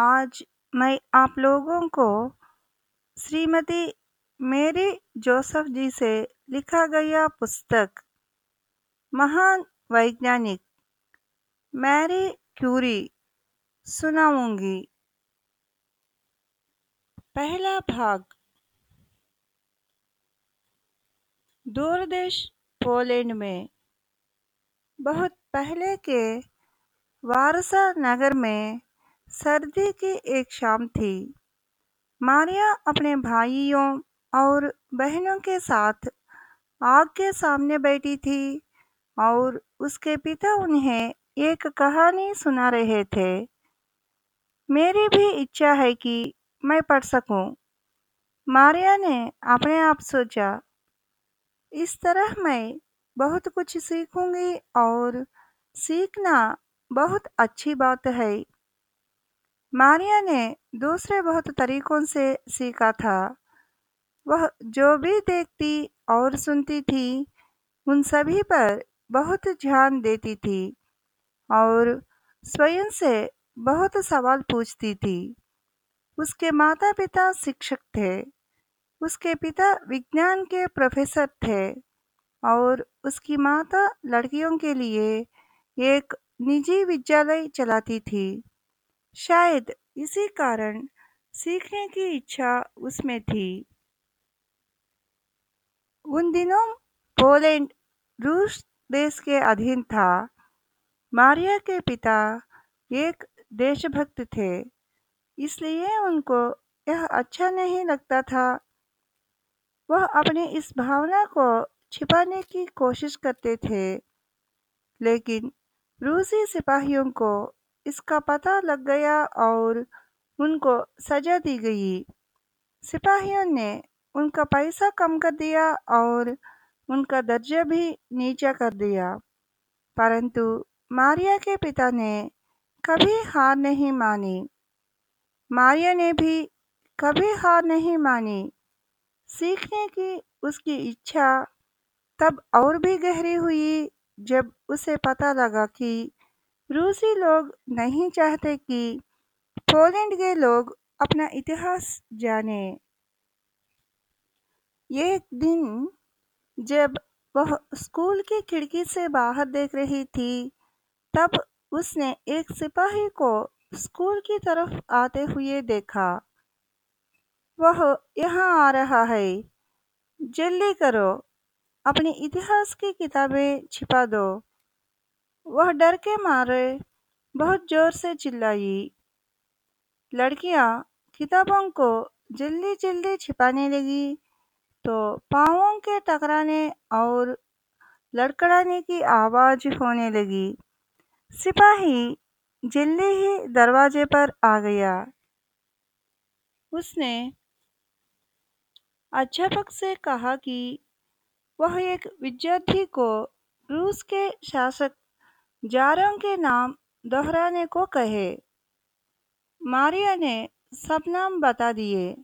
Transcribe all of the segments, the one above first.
आज मैं आप लोगों को श्रीमती मेरी जोसेफ जी से लिखा गया पुस्तक, महान वैज्ञानिक मैरी क्यूरी सुनाऊँगी। पहला भाग दूर देश पोलैंड में बहुत पहले के वारसा नगर में सर्दी की एक शाम थी। मारिया अपने भाइयों और बहनों के साथ आग के सामने बैठी थी और उसके पिता उन्हें एक कहानी सुना रहे थे। मेरी भी इच्छा है कि मैं पढ़ सकूँ। मारिया ने अपने आप सोचा, इस तरह मैं बहुत कुछ सीखूँगी और सीखना बहुत अच्छी बात है। मारिया ने दूसरे बहुत तरीकों से सीखा था। वह जो भी देखती और सुनती थी, उन सभी पर बहुत ध्यान देती थी और स्वयं से बहुत सवाल पूछती थी। उसके माता पिता शिक्षक थे, उसके पिता विज्ञान के प्रोफेसर थे और उसकी माता लड़कियों के लिए एक निजी विद्यालय चलाती थी। शायद इसी कारण सीखने की इच्छा उसमें थी। उन दिनों पोलैंड रूस देश के अधीन था। मारिया के पिता एक देशभक्त थे, इसलिए उनको यह अच्छा नहीं लगता था। वह अपनी इस भावना को छिपाने की कोशिश करते थे, लेकिन रूसी सिपाहियों को इसका पता लग गया और उनको सजा दी गई। सिपाहियों ने उनका पैसा कम कर दिया और उनका दर्जा भी नीचा कर दिया। परंतु मारिया के पिता ने कभी हार नहीं मानी। मारिया ने भी कभी हार नहीं मानी। सीखने की उसकी इच्छा तब और भी गहरी हुई जब उसे पता लगा कि रूसी लोग नहीं चाहते कि पोलैंड के लोग अपना इतिहास जाने। एक दिन जब वह स्कूल की खिड़की से बाहर देख रही थी, तब उसने एक सिपाही को स्कूल की तरफ़ आते हुए देखा। वह, यहाँ आ रहा है। जल्दी करो। अपनी इतिहास की किताबें छिपा दो। वह डर के मारे बहुत ज़ोर से चिल्लाई। लड़कियाँ किताबों को जल्दी जल्दी छिपाने लगी तो पाँवों के टकराने और लड़खड़ाने की आवाज़ होने लगी। सिपाही जल्दी ही दरवाजे पर आ गया। उसने अध्यापक से कहा कि वह एक विद्यार्थी को रूस के शासक जारों के नाम दोहराने को कहे। मारिया ने सब नाम बता दिए,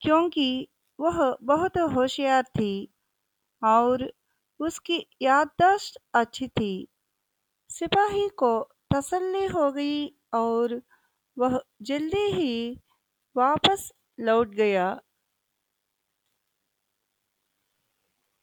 क्योंकि वह बहुत होशियार थी और उसकी याददाश्त अच्छी थी। सिपाही को तसल्ली हो गई और वह जल्दी ही वापस लौट गया।